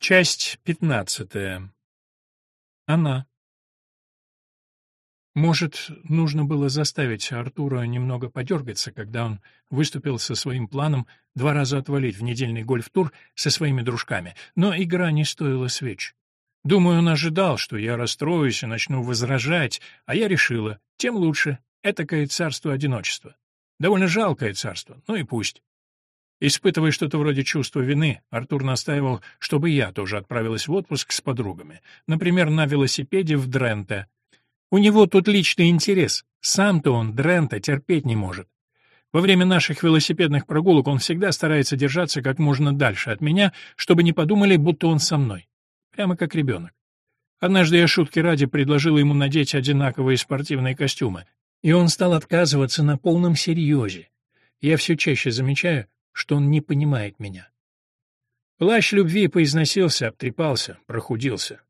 Часть пятнадцатая. Она. Может, нужно было заставить Артура немного подергаться, когда он выступил со своим планом два раза отвалить в недельный гольф-тур со своими дружками, но игра не стоила свеч. Думаю, он ожидал, что я расстроюсь и начну возражать, а я решила, тем лучше, этакое царство одиночества. Довольно жалкое царство, ну и пусть. Испытывая что-то вроде чувства вины, Артур настаивал, чтобы я тоже отправилась в отпуск с подругами, например, на велосипеде в Дренте. У него тут личный интерес, сам-то он Дрента терпеть не может. Во время наших велосипедных прогулок он всегда старается держаться как можно дальше от меня, чтобы не подумали, будто он со мной. Прямо как ребенок. Однажды я шутки ради предложила ему надеть одинаковые спортивные костюмы, и он стал отказываться на полном серьезе. Я все чаще замечаю, что он не понимает меня. Плащ любви поизносился, обтрепался, прохудился.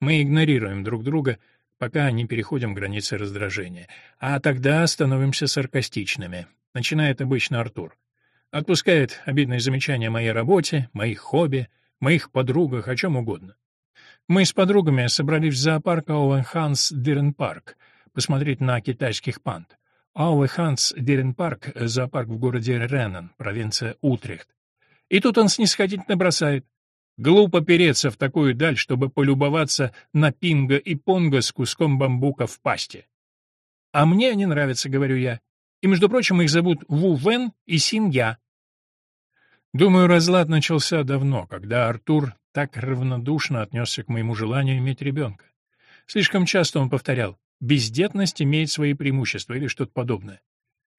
Мы игнорируем друг друга, пока не переходим границы раздражения. А тогда становимся саркастичными. Начинает обычно Артур. Отпускает обидные замечания о моей работе, моих хобби, моих подругах, о чем угодно. Мы с подругами собрались в зоопарк Оуэнханс Дирен Парк посмотреть на китайских панд. Ауэ Ханс Деренпарк, зоопарк в городе Реннен, провинция Утрехт. И тут он снисходительно бросает. Глупо переться в такую даль, чтобы полюбоваться на пинга и понга с куском бамбука в пасте. А мне они нравятся, говорю я. И, между прочим, их зовут Ву Вен и Син Я. Думаю, разлад начался давно, когда Артур так равнодушно отнесся к моему желанию иметь ребенка. Слишком часто он повторял Бездетность имеет свои преимущества или что-то подобное.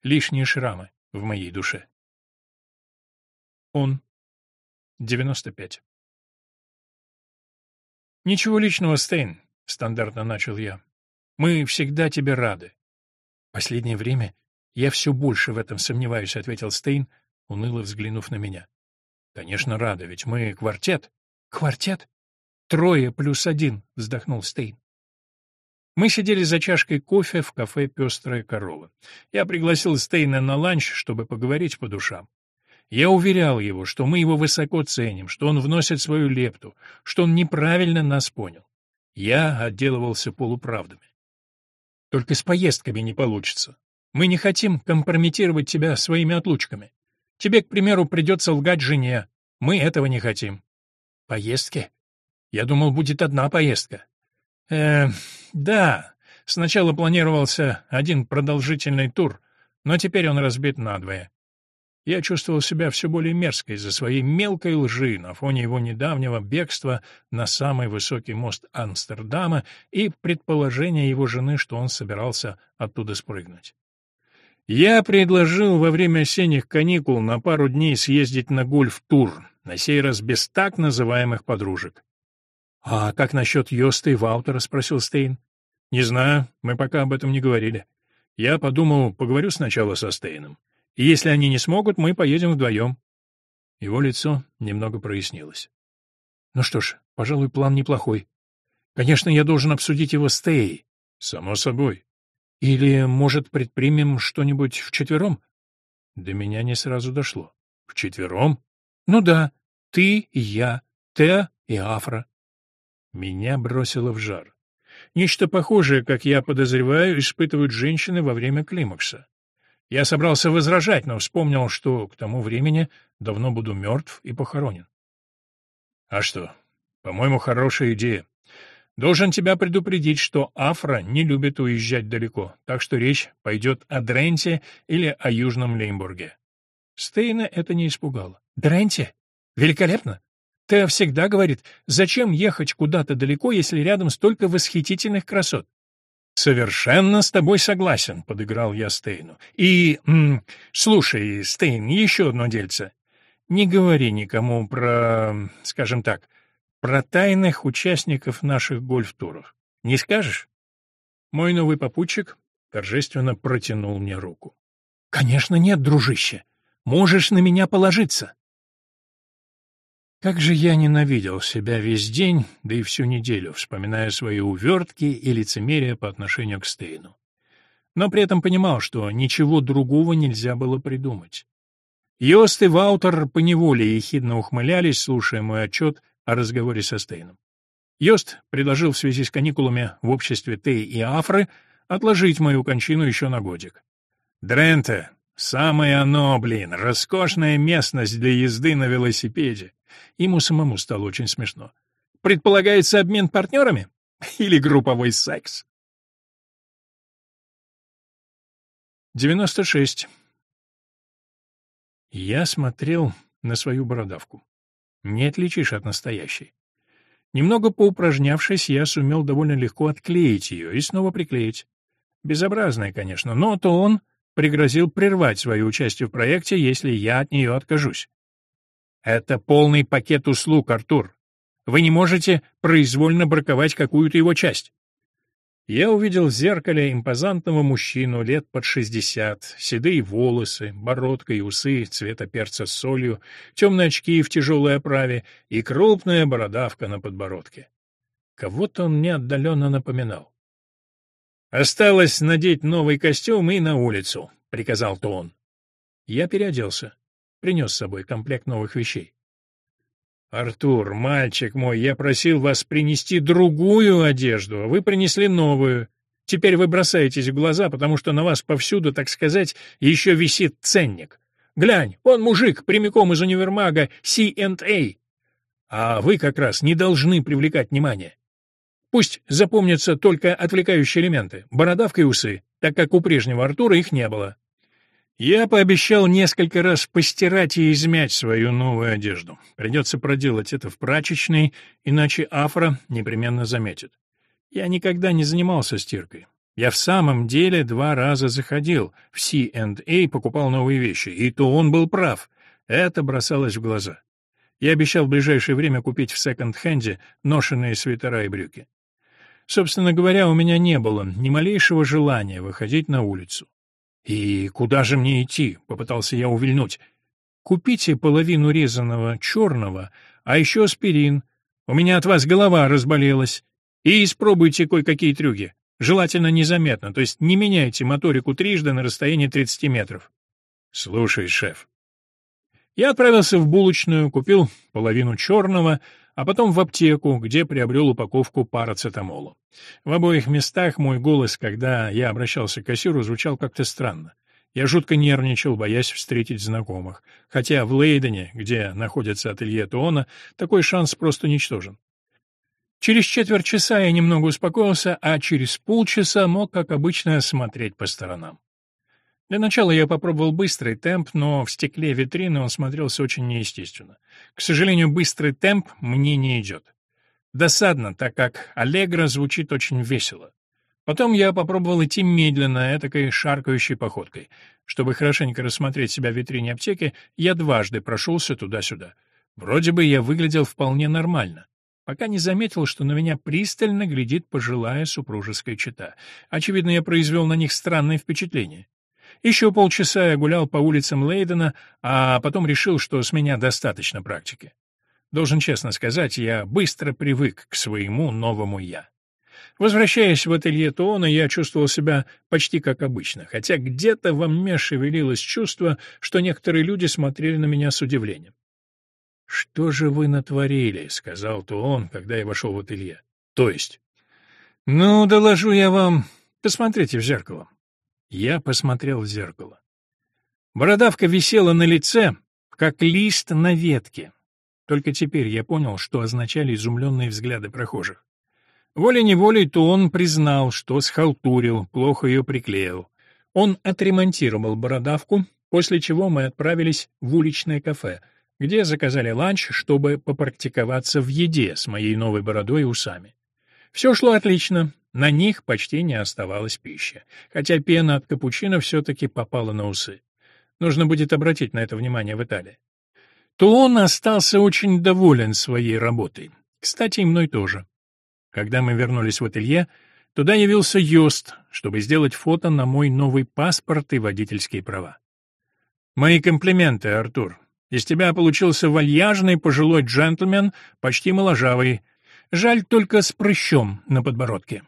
Лишние шрамы в моей душе. Он. 95. «Ничего личного, Стейн», — стандартно начал я. «Мы всегда тебе рады». «Последнее время я все больше в этом сомневаюсь», — ответил Стейн, уныло взглянув на меня. «Конечно, рады, ведь мы квартет». «Квартет? Трое плюс один», — вздохнул Стейн. Мы сидели за чашкой кофе в кафе «Пестрая корова». Я пригласил Стейна на ланч, чтобы поговорить по душам. Я уверял его, что мы его высоко ценим, что он вносит свою лепту, что он неправильно нас понял. Я отделывался полуправдами. Только с поездками не получится. Мы не хотим компрометировать тебя своими отлучками. Тебе, к примеру, придется лгать жене. Мы этого не хотим. Поездки? Я думал, будет одна поездка. Э, да, сначала планировался один продолжительный тур, но теперь он разбит надвое. Я чувствовал себя все более мерзко из-за своей мелкой лжи на фоне его недавнего бегства на самый высокий мост Амстердама и предположения его жены, что он собирался оттуда спрыгнуть. Я предложил во время осенних каникул на пару дней съездить на гольф-тур, на сей раз без так называемых подружек. «А как насчет Йоста и Ваутера?» — спросил Стейн. «Не знаю, мы пока об этом не говорили. Я подумал, поговорю сначала со Стейном. И если они не смогут, мы поедем вдвоем». Его лицо немного прояснилось. «Ну что ж, пожалуй, план неплохой. Конечно, я должен обсудить его с Тей. «Само собой». «Или, может, предпримем что-нибудь вчетвером?» До меня не сразу дошло. «Вчетвером?» «Ну да, ты и я, Теа и Афра. Меня бросило в жар. Нечто похожее, как я подозреваю, испытывают женщины во время климакса. Я собрался возражать, но вспомнил, что к тому времени давно буду мертв и похоронен. А что? По-моему, хорошая идея. Должен тебя предупредить, что Афра не любит уезжать далеко, так что речь пойдет о Дренте или о Южном Леймбурге. Стейна это не испугало. Дренте? Великолепно! Тео всегда говорит, зачем ехать куда-то далеко, если рядом столько восхитительных красот. «Совершенно с тобой согласен», — подыграл я Стейну. «И... М, слушай, Стейн, еще одно дельце. Не говори никому про... скажем так, про тайных участников наших гольф-туров. Не скажешь?» Мой новый попутчик торжественно протянул мне руку. «Конечно нет, дружище. Можешь на меня положиться». Как же я ненавидел себя весь день, да и всю неделю, вспоминая свои увертки и лицемерие по отношению к Стейну. Но при этом понимал, что ничего другого нельзя было придумать. Йост и Ваутер поневоле ехидно ухмылялись, слушая мой отчет о разговоре со Стейном. Йост предложил в связи с каникулами в обществе Тей и Афры отложить мою кончину еще на годик. Дренте — самое оно, блин, роскошная местность для езды на велосипеде. Ему самому стало очень смешно. Предполагается обмен партнерами? Или групповой секс? 96. Я смотрел на свою бородавку. Не отличишь от настоящей. Немного поупражнявшись, я сумел довольно легко отклеить ее и снова приклеить. Безобразная, конечно, но то он пригрозил прервать свое участие в проекте, если я от нее откажусь. Это полный пакет услуг, Артур. Вы не можете произвольно браковать какую-то его часть. Я увидел в зеркале импозантного мужчину лет под шестьдесят, седые волосы, бородка и усы цвета перца с солью, темные очки в тяжелой оправе и крупная бородавка на подбородке. Кого-то он мне отдаленно напоминал. «Осталось надеть новый костюм и на улицу», — приказал то он. Я переоделся, принес с собой комплект новых вещей. «Артур, мальчик мой, я просил вас принести другую одежду, а вы принесли новую. Теперь вы бросаетесь в глаза, потому что на вас повсюду, так сказать, еще висит ценник. Глянь, он мужик, прямиком из универмага C&A. А вы как раз не должны привлекать внимание. Пусть запомнятся только отвлекающие элементы, бородавка и усы, так как у прежнего Артура их не было. Я пообещал несколько раз постирать и измять свою новую одежду. Придется проделать это в прачечной, иначе Афра непременно заметит. Я никогда не занимался стиркой. Я в самом деле два раза заходил в C&A, покупал новые вещи, и то он был прав. Это бросалось в глаза. Я обещал в ближайшее время купить в секонд-хенде ношеные свитера и брюки. Собственно говоря, у меня не было ни малейшего желания выходить на улицу. «И куда же мне идти?» — попытался я увильнуть. «Купите половину резаного черного, а еще аспирин. У меня от вас голова разболелась. И испробуйте кое-какие трюки. Желательно незаметно, то есть не меняйте моторику трижды на расстоянии 30 метров». «Слушай, шеф». Я отправился в булочную, купил половину черного, а потом в аптеку, где приобрел упаковку парацетамола. В обоих местах мой голос, когда я обращался к кассиру, звучал как-то странно. Я жутко нервничал, боясь встретить знакомых, хотя в Лейдене, где находится ателье Туона, такой шанс просто ничтожен. Через четверть часа я немного успокоился, а через полчаса мог, как обычно, смотреть по сторонам. Для начала я попробовал быстрый темп, но в стекле витрины он смотрелся очень неестественно. К сожалению, быстрый темп мне не идет. Досадно, так как «Аллегро» звучит очень весело. Потом я попробовал идти медленно, этакой шаркающей походкой. Чтобы хорошенько рассмотреть себя в витрине аптеки, я дважды прошелся туда-сюда. Вроде бы я выглядел вполне нормально пока не заметил, что на меня пристально глядит пожилая супружеская чета. Очевидно, я произвел на них странное впечатление. Еще полчаса я гулял по улицам Лейдена, а потом решил, что с меня достаточно практики. Должен честно сказать, я быстро привык к своему новому «я». Возвращаясь в ателье Туона, я чувствовал себя почти как обычно, хотя где-то во мне шевелилось чувство, что некоторые люди смотрели на меня с удивлением. «Что же вы натворили?» — сказал Туон, когда я вошел в ателье. «То есть?» «Ну, доложу я вам. Посмотрите в зеркало. Я посмотрел в зеркало. Бородавка висела на лице, как лист на ветке. Только теперь я понял, что означали изумленные взгляды прохожих. Волей-неволей то он признал, что схалтурил, плохо ее приклеил. Он отремонтировал бородавку, после чего мы отправились в уличное кафе, где заказали ланч, чтобы попрактиковаться в еде с моей новой бородой и усами. Все шло отлично, на них почти не оставалось пищи, хотя пена от капучино все-таки попала на усы. Нужно будет обратить на это внимание в Италии. То он остался очень доволен своей работой. Кстати, и мной тоже. Когда мы вернулись в ателье, туда явился Йост, чтобы сделать фото на мой новый паспорт и водительские права. «Мои комплименты, Артур. Из тебя получился вальяжный пожилой джентльмен, почти моложавый. Жаль только с прыщом на подбородке».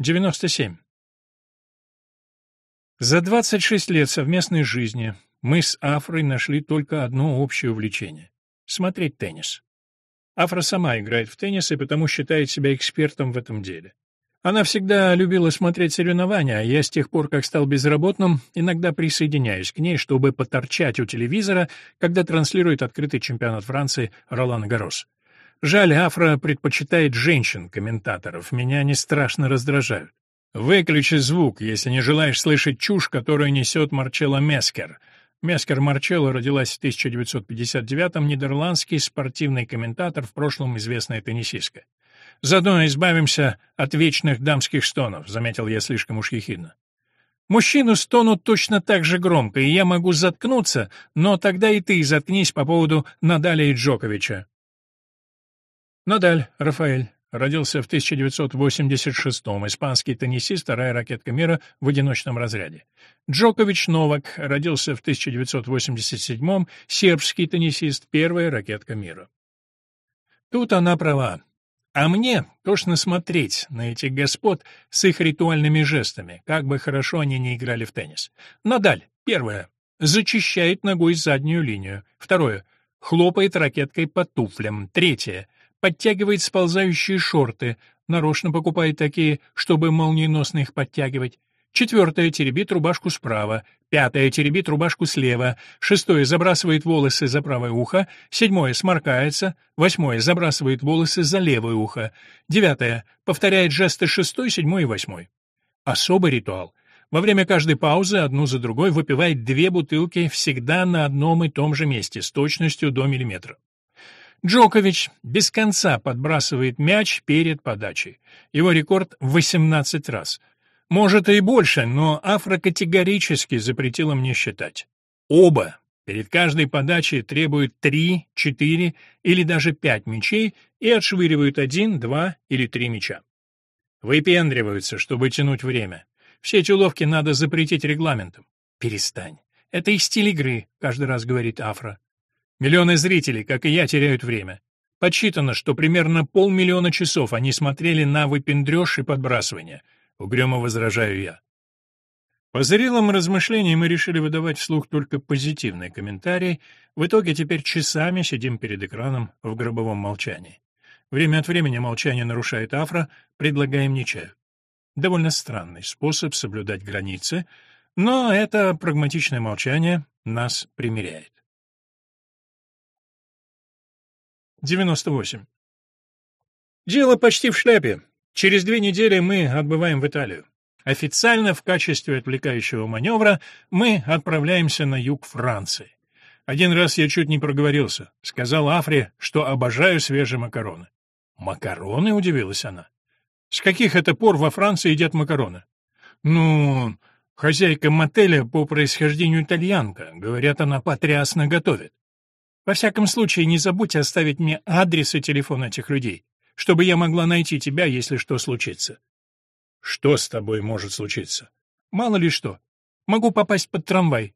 97. За 26 лет совместной жизни мы с Афрой нашли только одно общее увлечение. смотреть теннис. Афра сама играет в теннис и потому считает себя экспертом в этом деле. Она всегда любила смотреть соревнования, а я с тех пор, как стал безработным, иногда присоединяюсь к ней, чтобы поторчать у телевизора, когда транслирует открытый чемпионат Франции Ролан Гарос. Жаль, Афра предпочитает женщин-комментаторов, меня они страшно раздражают. Выключи звук, если не желаешь слышать чушь, которую несет Марчелло Мескер. Мескер Марчелло родилась в 1959-м, нидерландский спортивный комментатор, в прошлом известная теннисистка. «Заодно избавимся от вечных дамских стонов», — заметил я слишком уж ехидно. «Мужчины стонут точно так же громко, и я могу заткнуться, но тогда и ты заткнись по поводу Надаля и Джоковича». Надаль, Рафаэль, родился в 1986-м, испанский теннисист, вторая ракетка мира в одиночном разряде. Джокович Новак родился в 1987-м, сербский теннисист, первая ракетка мира. Тут она права. А мне тошно смотреть на этих господ с их ритуальными жестами, как бы хорошо они ни играли в теннис. Надаль, первое, зачищает ногой заднюю линию. Второе, хлопает ракеткой по туфлям. Третье, подтягивает сползающие шорты, нарочно покупает такие, чтобы молниеносно их подтягивать. Четвертое теребит рубашку справа, пятое теребит рубашку слева, шестое забрасывает волосы за правое ухо, седьмое сморкается, восьмое забрасывает волосы за левое ухо, девятое повторяет жесты шестой, седьмой и восьмой. Особый ритуал. Во время каждой паузы одну за другой выпивает две бутылки всегда на одном и том же месте с точностью до миллиметра. Джокович без конца подбрасывает мяч перед подачей. Его рекорд в 18 раз. Может, и больше, но Афра категорически запретила мне считать. Оба перед каждой подачей требуют три, четыре или даже пять мячей и отшвыривают один, два или три мяча. Выпендриваются, чтобы тянуть время. Все эти уловки надо запретить регламентом. Перестань. Это и стиль игры, каждый раз говорит Афра. Миллионы зрителей, как и я, теряют время. Подсчитано, что примерно полмиллиона часов они смотрели на выпендрёж и подбрасывание. Угрюмо возражаю я. По зрелым размышлениям мы решили выдавать вслух только позитивные комментарии. В итоге теперь часами сидим перед экраном в гробовом молчании. Время от времени молчание нарушает Афра, предлагаем не чаю. Довольно странный способ соблюдать границы, но это прагматичное молчание нас примиряет. 98. Дело почти в шляпе. Через две недели мы отбываем в Италию. Официально в качестве отвлекающего маневра мы отправляемся на юг Франции. Один раз я чуть не проговорился. Сказал Афре, что обожаю свежие макароны. «Макароны?» — удивилась она. «С каких это пор во Франции едят макароны?» «Ну, хозяйка мотеля по происхождению итальянка. Говорят, она потрясно готовит. Во всяком случае, не забудьте оставить мне адрес и телефон этих людей, чтобы я могла найти тебя, если что случится. Что с тобой может случиться? Мало ли что. Могу попасть под трамвай.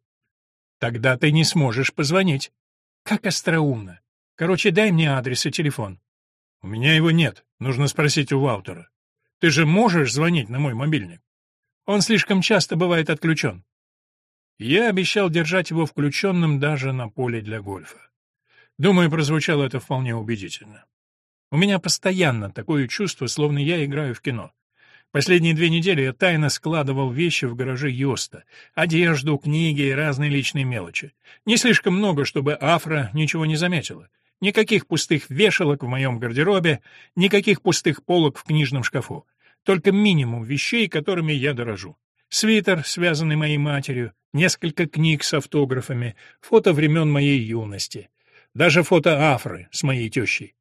Тогда ты не сможешь позвонить. Как остроумно. Короче, дай мне адрес и телефон. У меня его нет. Нужно спросить у Ваутера. Ты же можешь звонить на мой мобильник? Он слишком часто бывает отключен. Я обещал держать его включенным даже на поле для гольфа. Думаю, прозвучало это вполне убедительно. У меня постоянно такое чувство, словно я играю в кино. Последние две недели я тайно складывал вещи в гараже Йоста. Одежду, книги и разные личные мелочи. Не слишком много, чтобы Афра ничего не заметила. Никаких пустых вешалок в моем гардеробе, никаких пустых полок в книжном шкафу. Только минимум вещей, которыми я дорожу. Свитер, связанный моей матерью, несколько книг с автографами, фото времен моей юности. Даже фото Афры с моей тещей.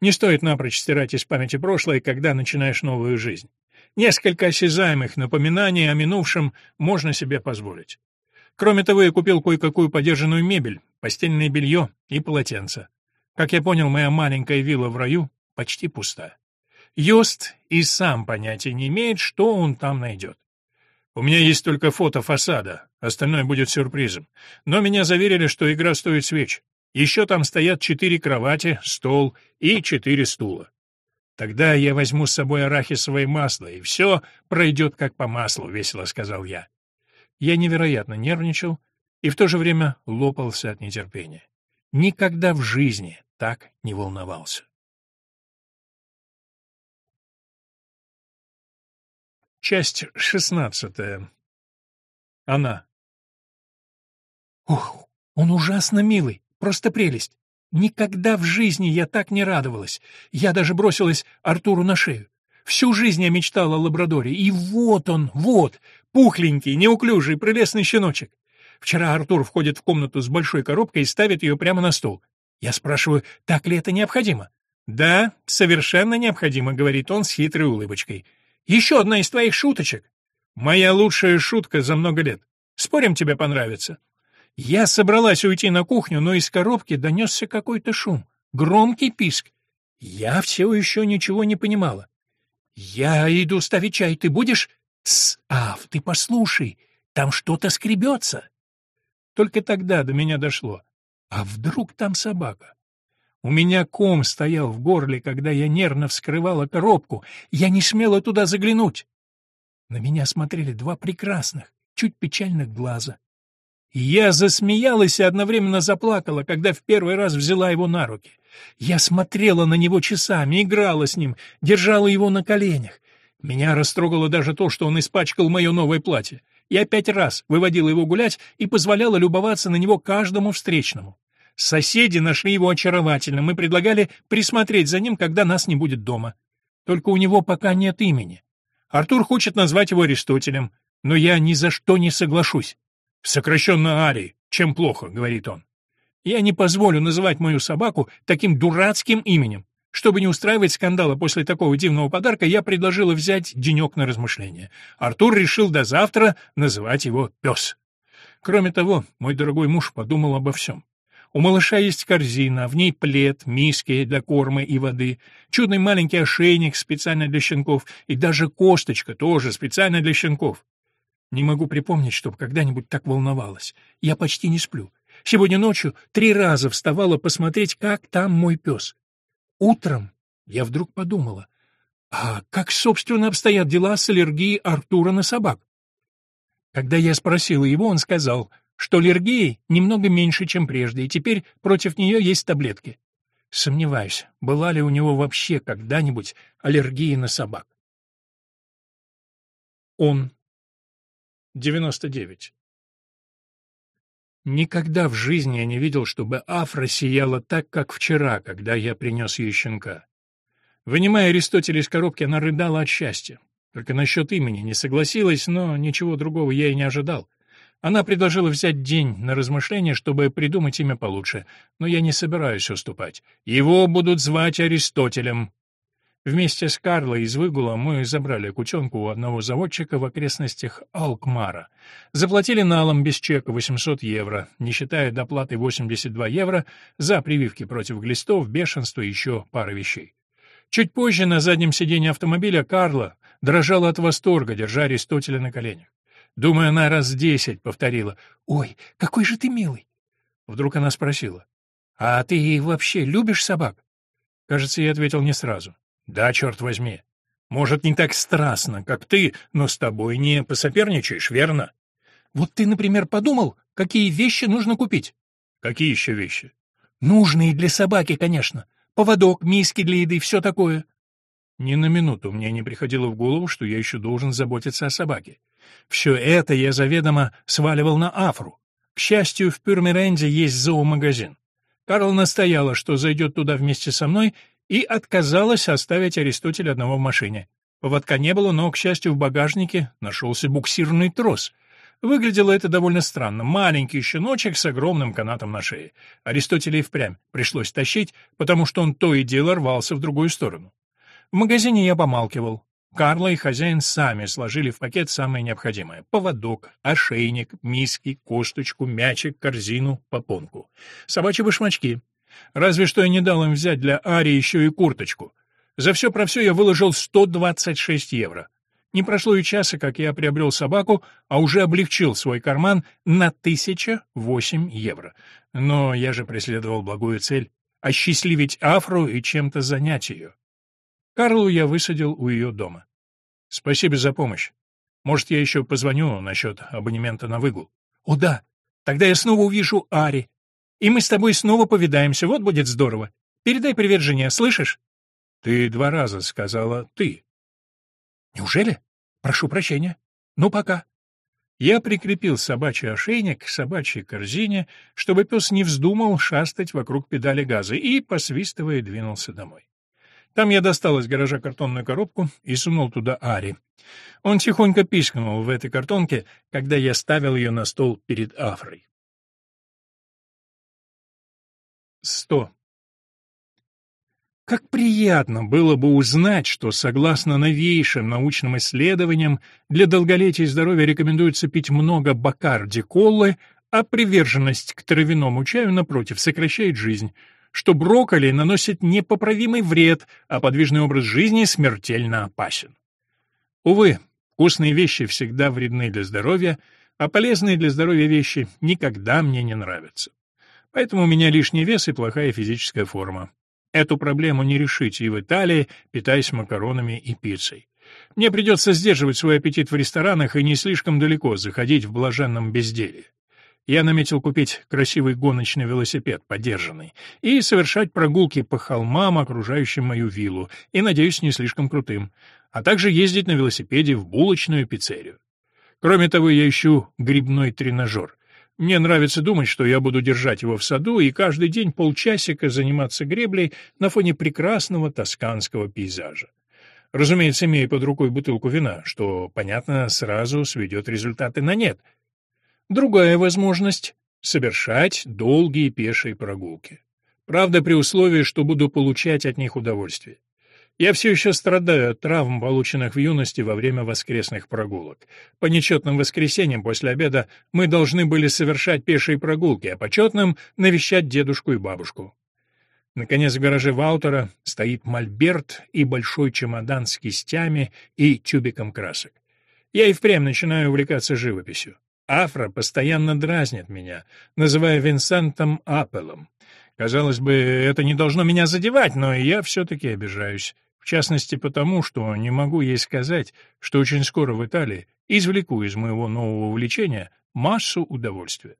Не стоит напрочь стирать из памяти прошлое, когда начинаешь новую жизнь. Несколько осязаемых напоминаний о минувшем можно себе позволить. Кроме того, я купил кое-какую подержанную мебель, постельное белье и полотенце. Как я понял, моя маленькая вилла в раю почти пуста. Йост и сам понятия не имеет, что он там найдет. У меня есть только фото фасада, остальное будет сюрпризом. Но меня заверили, что игра стоит свеч. Еще там стоят четыре кровати, стол и четыре стула. Тогда я возьму с собой арахисовое масло, и все пройдет как по маслу, — весело сказал я. Я невероятно нервничал и в то же время лопался от нетерпения. никогда в жизни так не волновался. Часть шестнадцатая. Она. Ох, он ужасно милый, просто прелесть. Никогда в жизни я так не радовалась. Я даже бросилась Артуру на шею. Всю жизнь я мечтала о лабрадоре, и вот он, вот, пухленький, неуклюжий, прелестный щеночек. Вчера Артур входит в комнату с большой коробкой и ставит ее прямо на стол. Я спрашиваю, так ли это необходимо? «Да, совершенно необходимо», — говорит он с хитрой улыбочкой. Еще одна из твоих шуточек. Моя лучшая шутка за много лет. Спорим, тебе понравится. Я собралась уйти на кухню, но из коробки донесся какой-то шум. Громкий писк. Я все еще ничего не понимала. «Я иду ставить чай, ты будешь?» «Тсс, ты послушай, там что-то скребется». Только тогда до меня дошло. А вдруг там собака? У меня ком стоял в горле, когда я нервно вскрывала коробку. Я не смела туда заглянуть. На меня смотрели два прекрасных, чуть печальных глаза. Я засмеялась и одновременно заплакала, когда в первый раз взяла его на руки. Я смотрела на него часами, играла с ним, держала его на коленях. Меня растрогало даже то, что он испачкал мое новое платье. Я пять раз выводила его гулять и позволяла любоваться на него каждому встречному. Соседи нашли его очаровательным и предлагали присмотреть за ним, когда нас не будет дома. Только у него пока нет имени. Артур хочет назвать его Аристотелем, но я ни за что не соглашусь. Сокращенно Арий, чем плохо, говорит он. Я не позволю называть мою собаку таким дурацким именем. Чтобы не устраивать скандала после такого дивного подарка, я предложила взять денек на размышление. Артур решил до завтра называть его «пес». Кроме того, мой дорогой муж подумал обо всем. У малыша есть корзина, в ней плед, миски для корма и воды, чудный маленький ошейник специально для щенков и даже косточка тоже специально для щенков. Не могу припомнить, чтобы когда-нибудь так волновалась. Я почти не сплю. Сегодня ночью три раза вставала посмотреть, как там мой пес. Утром я вдруг подумала, а как, собственно, обстоят дела с аллергией Артура на собак? Когда я спросила его, он сказал, что аллергии немного меньше, чем прежде, и теперь против нее есть таблетки. Сомневаюсь, была ли у него вообще когда-нибудь аллергия на собак. Он. 99. Никогда в жизни я не видел, чтобы Афра сияла так, как вчера, когда я принес ей щенка. Вынимая Аристотеля из коробки, она рыдала от счастья. Только насчет имени не согласилась, но ничего другого я и не ожидал. Она предложила взять день на размышление, чтобы придумать имя получше, но я не собираюсь уступать. Его будут звать Аристотелем. Вместе с Карлой из выгула мы забрали кутенку у одного заводчика в окрестностях Алкмара. Заплатили налом без чека 800 евро, не считая доплаты 82 евро за прививки против глистов, бешенства и еще пары вещей. Чуть позже на заднем сиденье автомобиля Карла дрожала от восторга, держа Аристотеля на коленях. Думаю, она раз десять повторила. «Ой, какой же ты милый!» Вдруг она спросила. «А ты вообще любишь собак?» Кажется, я ответил не сразу. «Да, черт возьми. Может, не так страстно, как ты, но с тобой не посоперничаешь, верно?» «Вот ты, например, подумал, какие вещи нужно купить?» «Какие еще вещи?» «Нужные для собаки, конечно. Поводок, миски для еды, все такое». Ни на минуту мне не приходило в голову, что я еще должен заботиться о собаке. Все это я заведомо сваливал на Афру. К счастью, в Пюрмеренде есть зоомагазин. Карл настояла, что зайдет туда вместе со мной, и отказалась оставить Аристотеля одного в машине. Поводка не было, но, к счастью, в багажнике нашелся буксирный трос. Выглядело это довольно странно. Маленький щеночек с огромным канатом на шее. Аристотеля и впрямь пришлось тащить, потому что он то и дело рвался в другую сторону. В магазине я помалкивал. Карла и хозяин сами сложили в пакет самое необходимое — поводок, ошейник, миски, косточку, мячик, корзину, попонку. Собачьи башмачки. Разве что я не дал им взять для Ари еще и курточку. За все про все я выложил 126 евро. Не прошло и часа, как я приобрел собаку, а уже облегчил свой карман на 1008 евро. Но я же преследовал благую цель — осчастливить Афру и чем-то занять ее. Карлу я высадил у ее дома. Спасибо за помощь. Может, я еще позвоню насчет абонемента на выгул. О да, тогда я снова увижу Ари. И мы с тобой снова повидаемся, вот будет здорово. Передай привет жене, слышишь?» «Ты два раза сказала «ты». «Неужели? Прошу прощения. Ну, пока». Я прикрепил собачий ошейник к собачьей корзине, чтобы пес не вздумал шастать вокруг педали газа, и, посвистывая, двинулся домой. Там я достал из гаража картонную коробку и сунул туда Ари. Он тихонько пискнул в этой картонке, когда я ставил ее на стол перед Афрой. Сто. Как приятно было бы узнать, что, согласно новейшим научным исследованиям, для долголетия и здоровья рекомендуется пить много бакарди-колы, а приверженность к травяному чаю, напротив, сокращает жизнь, что брокколи наносит непоправимый вред, а подвижный образ жизни смертельно опасен. Увы, вкусные вещи всегда вредны для здоровья, а полезные для здоровья вещи никогда мне не нравятся. Поэтому у меня лишний вес и плохая физическая форма. Эту проблему не решить и в Италии, питаясь макаронами и пиццей. Мне придется сдерживать свой аппетит в ресторанах и не слишком далеко заходить в блаженном безделье. Я наметил купить красивый гоночный велосипед, подержанный, и совершать прогулки по холмам, окружающим мою виллу, и, надеюсь, не слишком крутым, а также ездить на велосипеде в булочную пиццерию. Кроме того, я ищу грибной тренажер. Мне нравится думать, что я буду держать его в саду и каждый день полчасика заниматься греблей на фоне прекрасного тосканского пейзажа. Разумеется, имея под рукой бутылку вина, что, понятно, сразу сведет результаты на нет. Другая возможность — совершать долгие пешие прогулки. Правда, при условии, что буду получать от них удовольствие. Я все еще страдаю от травм, полученных в юности во время воскресных прогулок. По нечетным воскресеньям после обеда мы должны были совершать пешие прогулки, а по четным — навещать дедушку и бабушку. Наконец, в гараже Ваутера стоит мольберт и большой чемодан с кистями и тюбиком красок. Я и впрямь начинаю увлекаться живописью. Афра постоянно дразнит меня, называя Винсентом Аппелом. Казалось бы, это не должно меня задевать, но я все-таки обижаюсь. В частности потому, что не могу ей сказать, что очень скоро в Италии извлеку из моего нового увлечения массу удовольствия.